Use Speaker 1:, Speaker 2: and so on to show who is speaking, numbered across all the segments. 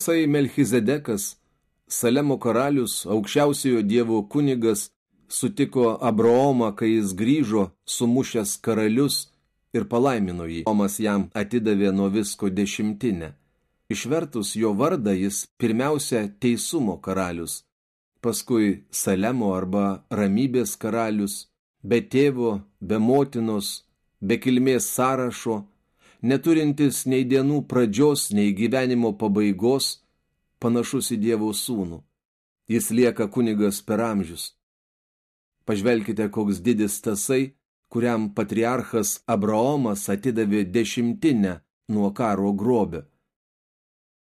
Speaker 1: Sai Melchizedekas, Salemo karalius, aukščiausiojo dievo kunigas, sutiko Abraomą, kai jis grįžo, sumušęs karalius ir palaimino jį. Omas jam atidavė nuo visko dešimtinę. Išvertus jo vardą jis pirmiausia teisumo karalius, paskui Salemo arba ramybės karalius, be tėvo, be motinos, be kilmės sąrašo, neturintis nei dienų pradžios, nei gyvenimo pabaigos, panašus į Dievo sūnų. Jis lieka kunigas per amžius. Pažvelkite, koks didis tasai, kuriam patriarchas Abraomas atidavė dešimtinę nuo karo grobio.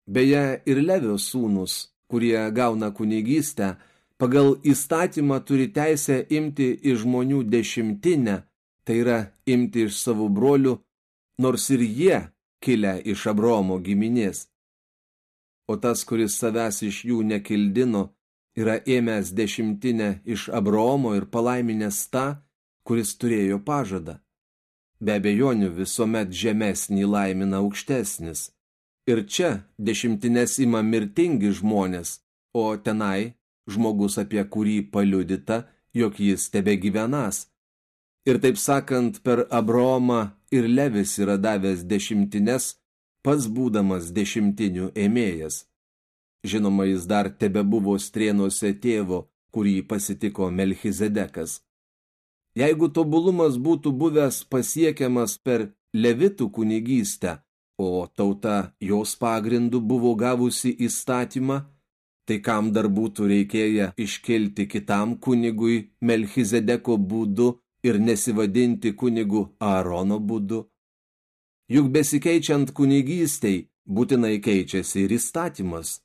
Speaker 1: Beje, ir Levio sūnus, kurie gauna kunigystę, pagal įstatymą turi teisę imti iš žmonių dešimtinę, tai yra imti iš savo brolių, nors ir jie kilę iš Abraomo giminės o tas, kuris savęs iš jų nekildino, yra ėmęs dešimtinę iš Abraomo ir palaiminęs tą, kuris turėjo pažadą. Be abejonių visuomet žemesnį laimina aukštesnis. Ir čia dešimtinės ima mirtingi žmonės, o tenai žmogus, apie kurį paliudita, jog jis tebe gyvenas. Ir taip sakant, per Abraomą ir Levis yra davęs dešimtines, pats būdamas dešimtinių ėmėjas. Žinoma, jis dar tebe buvo strėnuose tėvo, kurį pasitiko Melchizedekas. Jeigu tobulumas būtų buvęs pasiekiamas per levitų kunigystę, o tauta jos pagrindu buvo gavusi įstatymą, tai kam dar būtų reikėję iškelti kitam kunigui Melchizedeko būdu ir nesivadinti kunigu Aarono būdu? Juk besikeičiant kunigystei, būtinai keičiasi ir įstatymas.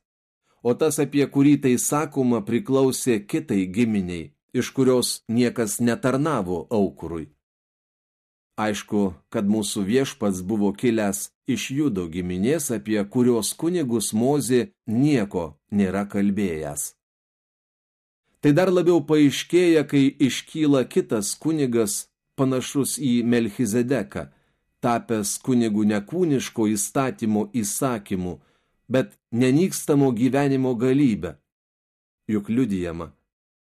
Speaker 1: O tas, apie kurį tai sakoma, priklausė kitai giminiai, iš kurios niekas netarnavo aukurui. Aišku, kad mūsų viešpats buvo kilęs iš judo giminės, apie kurios kunigus Mozė nieko nėra kalbėjęs. Tai dar labiau paaiškėja, kai iškyla kitas kunigas panašus į Melchizedeką, tapęs kunigų nekūniško įstatymo įsakymu, bet nenykstamo gyvenimo galybę. Juk liudijama,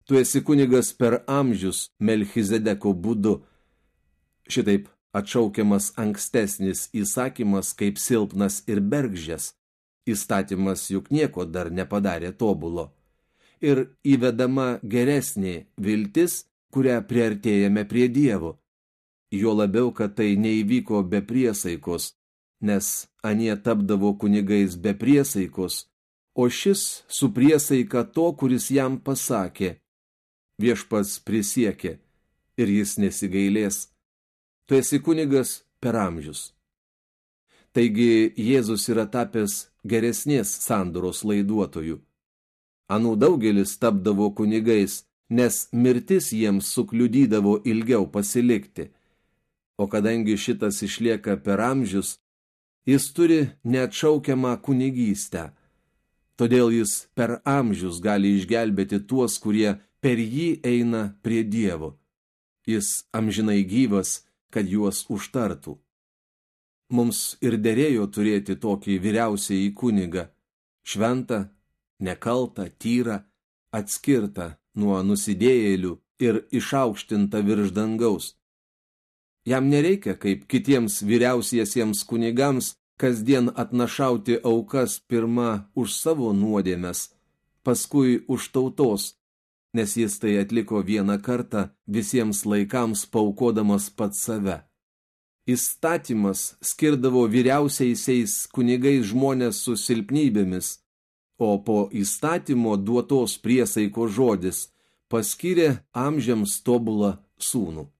Speaker 1: tu esi kunigas per amžius Melchizedeko būdu. Šitaip atšaukiamas ankstesnis įsakymas kaip silpnas ir bergždžias. Įstatymas juk nieko dar nepadarė tobulo. Ir įvedama geresnė viltis, kurią priartėjame prie Dievo jo labiau, kad tai neįvyko be priesaikos, nes anie tapdavo kunigais be priesaikos, o šis su priesaika to, kuris jam pasakė. Viešpats prisiekė ir jis nesigailės. Tu esi kunigas per amžius. Taigi Jėzus yra tapęs geresnės sandoros laiduotojų. Anų daugelis tapdavo kunigais, nes mirtis jiems sukliudydavo ilgiau pasilikti – o kadangi šitas išlieka per amžius, jis turi neatšaukiamą kunigystę. Todėl jis per amžius gali išgelbėti tuos, kurie per jį eina prie Dievo. Jis amžinai gyvas, kad juos užtartų. Mums ir dėrėjo turėti tokį vyriausiai kunigą, šventą, nekaltą, tyrą, atskirtą nuo nusidėjėlių ir išaukštintą virš dangaus Jam nereikia, kaip kitiems vyriausiesiems kunigams, kasdien atnašauti aukas pirma už savo nuodėmes, paskui už tautos, nes jis tai atliko vieną kartą visiems laikams paukodamas pats save. Įstatymas skirdavo vyriausiaisiais kunigais žmonės su silpnybėmis, o po įstatymo duotos priesaiko žodis paskyrė amžiams tobulą sūnų.